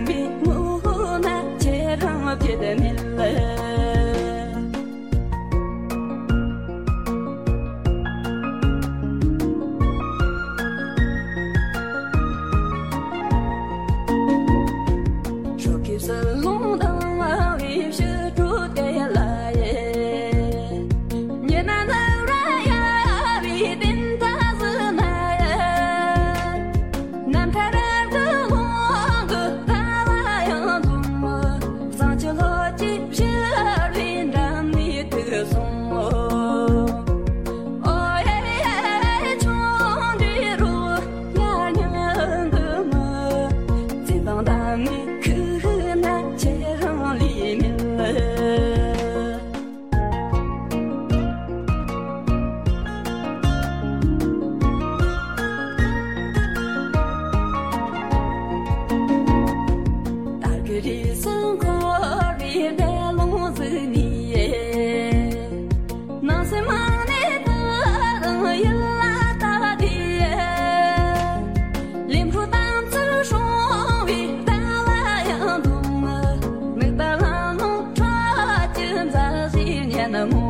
mi mu na che rang pye de mi le me. enamora.